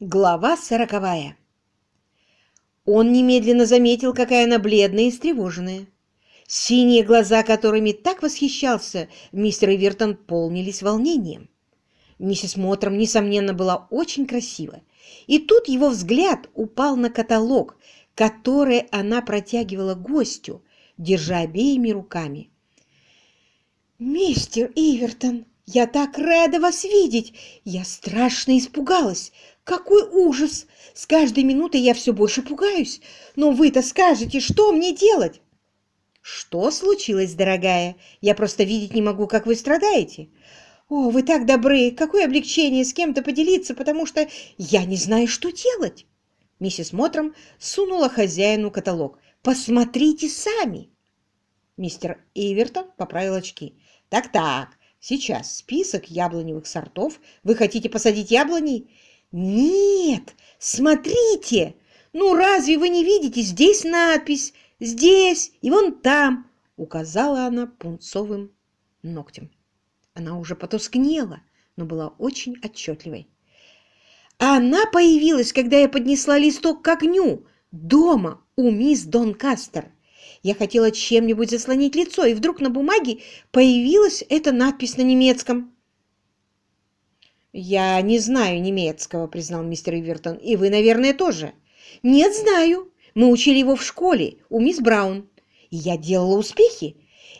Глава сороковая. Он немедленно заметил, какая она бледная и встревоженная. Синие глаза, которыми так восхищался мистер Ивертон, полнились волнением. Миссис Мотром, несомненно, была очень красива. И тут его взгляд упал на каталог, который она протягивала гостю, держа обеими руками. «Мистер Ивертон, я так рада вас видеть! Я страшно испугалась! Какой ужас! С каждой минутой я все больше пугаюсь. Но вы-то скажете, что мне делать? Что случилось, дорогая? Я просто видеть не могу, как вы страдаете. О, вы так добры! Какое облегчение с кем-то поделиться, потому что я не знаю, что делать. Миссис Мотром сунула хозяину каталог. Посмотрите сами. Мистер Ивертон поправил очки. Так-так, сейчас список яблоневых сортов. Вы хотите посадить яблони? «Нет, смотрите! Ну разве вы не видите? Здесь надпись, здесь и вон там!» Указала она пунцовым ногтем. Она уже потускнела, но была очень отчетливой. Она появилась, когда я поднесла листок к огню дома у мисс Донкастер. Я хотела чем-нибудь заслонить лицо, и вдруг на бумаге появилась эта надпись на немецком. «Я не знаю немецкого», — признал мистер Ивертон. «И вы, наверное, тоже». «Нет, знаю. Мы учили его в школе у мисс Браун. И я делала успехи.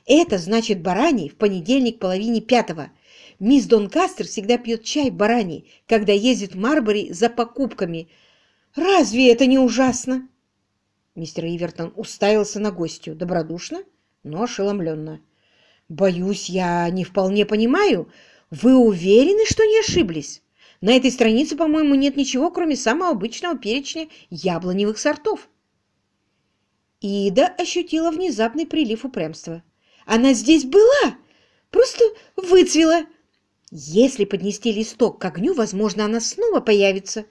Это значит бараний в понедельник половине пятого. Мисс Донкастер всегда пьет чай бараний, когда ездит в Марбори за покупками. Разве это не ужасно?» Мистер Ивертон уставился на гостью, добродушно, но ошеломленно. «Боюсь, я не вполне понимаю, вы уверены, что не ошиблись? На этой странице, по-моему, нет ничего, кроме самого обычного перечня яблоневых сортов. Ида ощутила внезапный прилив упрямства. Она здесь была, просто выцвела. Если поднести листок к огню, возможно, она снова появится.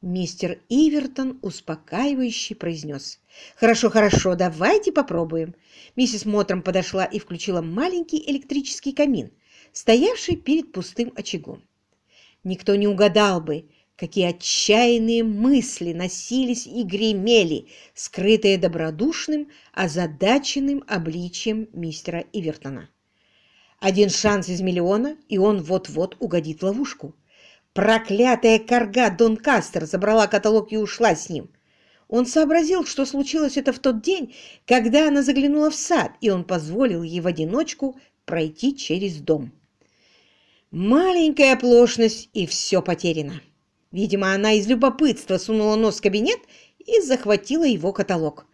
Мистер Ивертон успокаивающе произнес. «Хорошо, хорошо, давайте попробуем». Миссис Мотром подошла и включила маленький электрический камин, стоявший перед пустым очагом. Никто не угадал бы, какие отчаянные мысли носились и гремели, скрытые добродушным, озадаченным обличием мистера Ивертона. Один шанс из миллиона, и он вот-вот угодит в ловушку. Проклятая корга Донкастер забрала каталог и ушла с ним. Он сообразил, что случилось это в тот день, когда она заглянула в сад, и он позволил ей в одиночку пройти через дом. Маленькая оплошность, и все потеряно. Видимо, она из любопытства сунула нос в кабинет и захватила его каталог.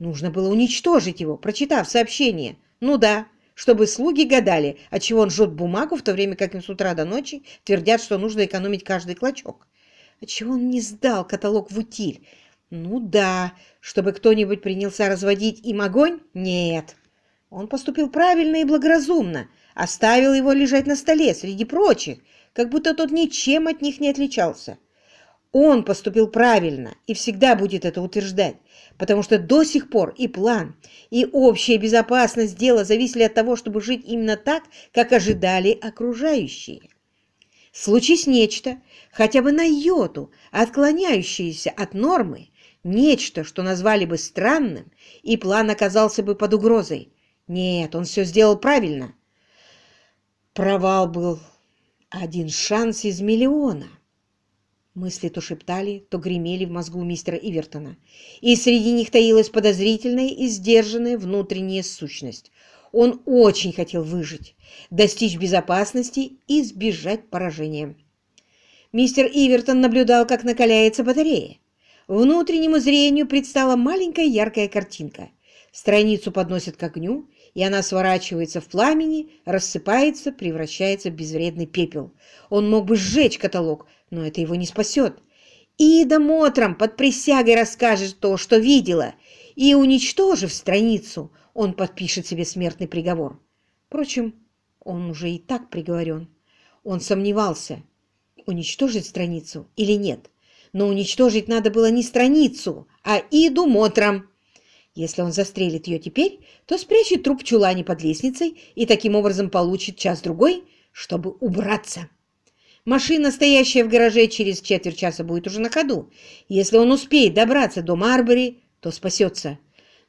Нужно было уничтожить его, прочитав сообщение. Ну да, чтобы слуги гадали, отчего он жжет бумагу, в то время как им с утра до ночи твердят, что нужно экономить каждый клочок. Отчего он не сдал каталог в утиль? Ну да, чтобы кто-нибудь принялся разводить им огонь? Нет. Он поступил правильно и благоразумно, оставил его лежать на столе среди прочих, как будто тот ничем от них не отличался. Он поступил правильно и всегда будет это утверждать, потому что до сих пор и план, и общая безопасность дела зависели от того, чтобы жить именно так, как ожидали окружающие. Случись нечто, хотя бы на йоту, отклоняющееся от нормы, нечто, что назвали бы странным, и план оказался бы под угрозой. Нет, он все сделал правильно. Провал был один шанс из миллиона. Мысли то шептали, то гремели в мозгу мистера Ивертона, и среди них таилась подозрительная и сдержанная внутренняя сущность. Он очень хотел выжить, достичь безопасности и избежать поражения. Мистер Ивертон наблюдал, как накаляется батарея. Внутреннему зрению предстала маленькая яркая картинка. Страницу подносят к огню, и она сворачивается в пламени, рассыпается, превращается в безвредный пепел. Он мог бы сжечь каталог, но это его не спасет. Ида Мотром под присягой расскажет то, что видела, и, уничтожив страницу, он подпишет себе смертный приговор. Впрочем, он уже и так приговорен. Он сомневался, уничтожить страницу или нет. Но уничтожить надо было не страницу, а Иду Мотром. Если он застрелит ее теперь, то спрячет труп в чулане под лестницей и таким образом получит час-другой, чтобы убраться. Машина, стоящая в гараже, через четверть часа будет уже на ходу. Если он успеет добраться до Марбери, то спасется.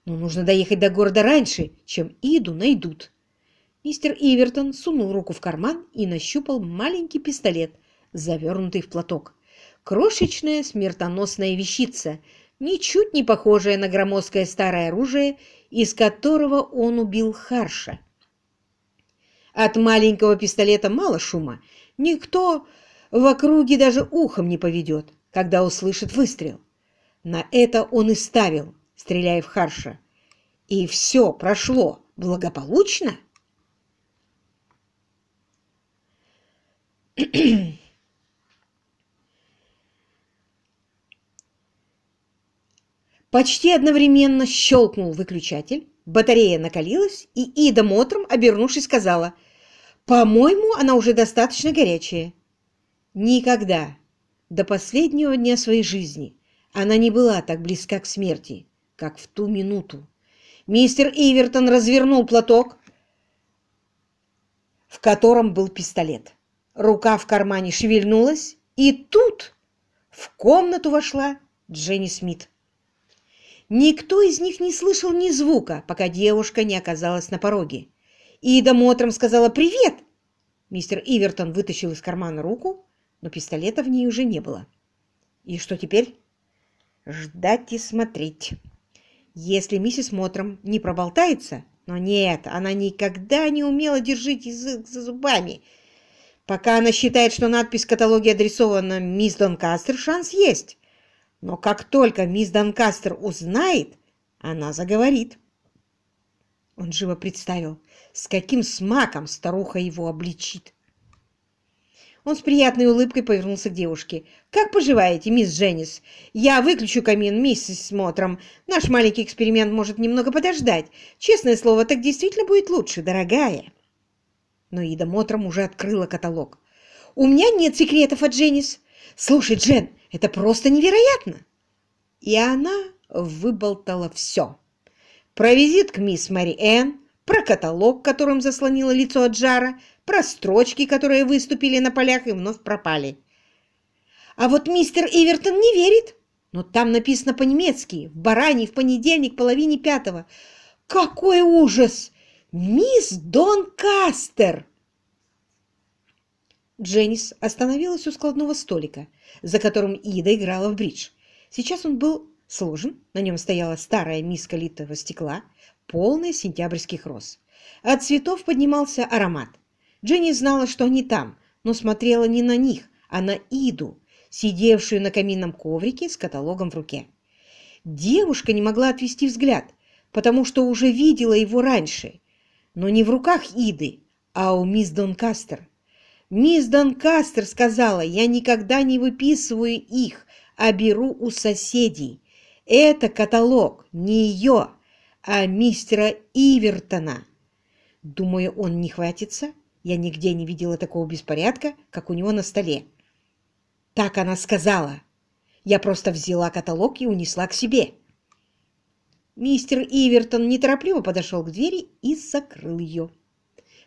Но нужно доехать до города раньше, чем Иду найдут. Мистер Ивертон сунул руку в карман и нащупал маленький пистолет, завернутый в платок. Крошечная смертоносная вещица, ничуть не похожая на громоздкое старое оружие, из которого он убил Харша. От маленького пистолета мало шума. Никто в округе даже ухом не поведет, когда услышит выстрел. На это он и ставил, стреляя в Харша. И все прошло благополучно. Почти одновременно щелкнул выключатель, батарея накалилась, и Ида Мотром, обернувшись, сказала, «По-моему, она уже достаточно горячая». Никогда, до последнего дня своей жизни, она не была так близка к смерти, как в ту минуту. Мистер Ивертон развернул платок, в котором был пистолет. Рука в кармане шевельнулась, и тут в комнату вошла Дженни Смит. Никто из них не слышал ни звука, пока девушка не оказалась на пороге. Ида Мотром сказала «Привет!». Мистер Ивертон вытащил из кармана руку, но пистолета в ней уже не было. И что теперь? Ждать и смотреть. Если миссис Мотром не проболтается, но нет, она никогда не умела держать язык за зубами. Пока она считает, что надпись в каталоге адресована мисс Донкастер, шанс есть. Но как только мисс Донкастер узнает, она заговорит. Он живо представил, с каким смаком старуха его обличит. Он с приятной улыбкой повернулся к девушке. «Как поживаете, мисс Дженнис? Я выключу камин, миссис Смотром. Наш маленький эксперимент может немного подождать. Честное слово, так действительно будет лучше, дорогая». Но Ида Мотром уже открыла каталог. «У меня нет секретов от Дженнис. Слушай, Джен, это просто невероятно!» И она выболтала все. Про визит к мисс Мэри Энн, про каталог, которым заслонило лицо от жара, про строчки, которые выступили на полях и вновь пропали. А вот мистер Ивертон не верит. Но там написано по-немецки, в баране в понедельник, половине пятого. Какой ужас! Мисс Дон Кастер! Дженнис остановилась у складного столика, за которым Ида играла в бридж. Сейчас он был сложен, на нем стояла старая миска литого стекла, полная сентябрьских роз. От цветов поднимался аромат. Дженни знала, что они там, но смотрела не на них, а на Иду, сидевшую на каминном коврике с каталогом в руке. Девушка не могла отвести взгляд, потому что уже видела его раньше, но не в руках Иды, а у мисс Донкастер. Мисс Донкастер сказала, я никогда не выписываю их, а беру у соседей. Это каталог не ее, а мистера Ивертона. Думаю, он не хватится. Я нигде не видела такого беспорядка, как у него на столе. Так она сказала. Я просто взяла каталог и унесла к себе. Мистер Ивертон неторопливо подошел к двери и закрыл ее.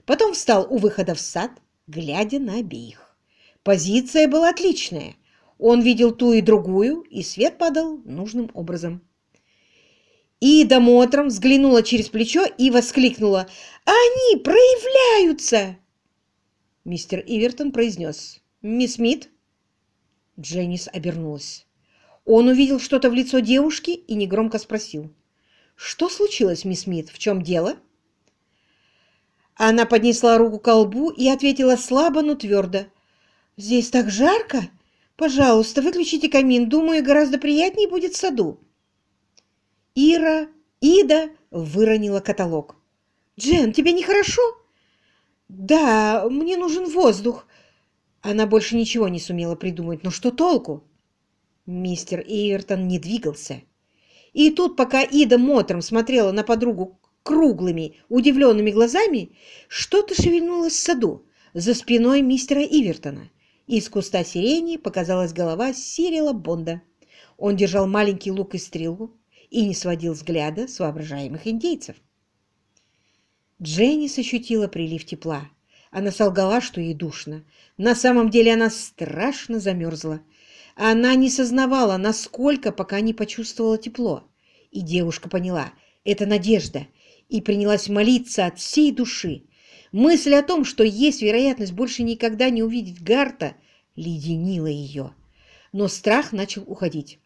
Потом встал у выхода в сад, глядя на обеих. Позиция была отличная. Он видел ту и другую, и свет падал нужным образом. Ида Мотром взглянула через плечо и воскликнула. «Они проявляются!» Мистер Ивертон произнес. «Мисс Мит?» Дженнис обернулась. Он увидел что-то в лицо девушки и негромко спросил. «Что случилось, мисс Мит? В чем дело?» Она поднесла руку к колбу и ответила слабо, но твердо. «Здесь так жарко! Пожалуйста, выключите камин. Думаю, гораздо приятнее будет в саду». Ира, Ида выронила каталог. «Джен, тебе нехорошо?» «Да, мне нужен воздух». Она больше ничего не сумела придумать. Но что толку? Мистер Эйвертон не двигался. И тут, пока Ида Мотром смотрела на подругу круглыми, удивленными глазами, что-то шевельнулось в саду за спиной мистера Ивертона. Из куста сирени показалась голова Сирила Бонда. Он держал маленький лук и стрелу и не сводил взгляда с воображаемых индейцев. Дженнис ощутила прилив тепла. Она солгала, что ей душно. На самом деле она страшно замерзла. Она не сознавала, насколько, пока не почувствовала тепло. И девушка поняла — это надежда, и принялась молиться от всей души. Мысль о том, что есть вероятность больше никогда не увидеть Гарта, леденила ее. Но страх начал уходить.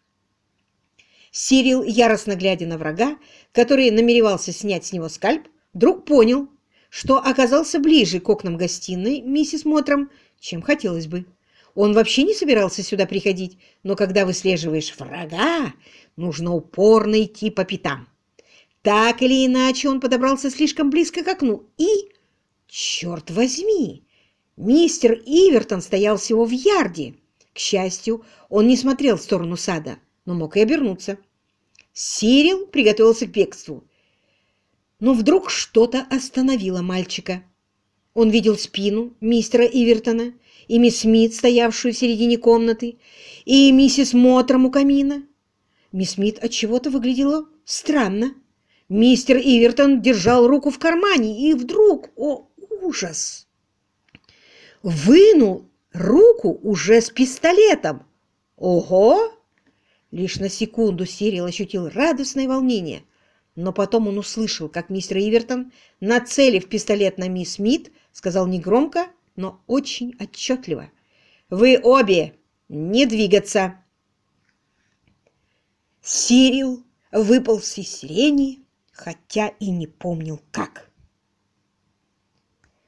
Сирил, яростно глядя на врага, который намеревался снять с него скальп, вдруг понял, что оказался ближе к окнам гостиной миссис Мотром, чем хотелось бы. Он вообще не собирался сюда приходить, но когда выслеживаешь врага, нужно упорно идти по пятам. Так или иначе, он подобрался слишком близко к окну и... Черт возьми! Мистер Ивертон стоял всего в ярде. К счастью, он не смотрел в сторону сада, но мог и обернуться. Сирил приготовился к бегству. Но вдруг что-то остановило мальчика. Он видел спину мистера Ивертона и мисс Смит, стоявшую в середине комнаты, и миссис Мотром у камина. Мисс Смит отчего-то выглядела странно. Мистер Ивертон держал руку в кармане, и вдруг, о ужас, вынул руку уже с пистолетом. Ого! Лишь на секунду Сирил ощутил радостное волнение – но потом он услышал, как мистер Ивертон, нацелив пистолет на мисс Смит, сказал негромко, но очень отчетливо. «Вы обе не двигаться!» Сирил выпал из сирени, хотя и не помнил как.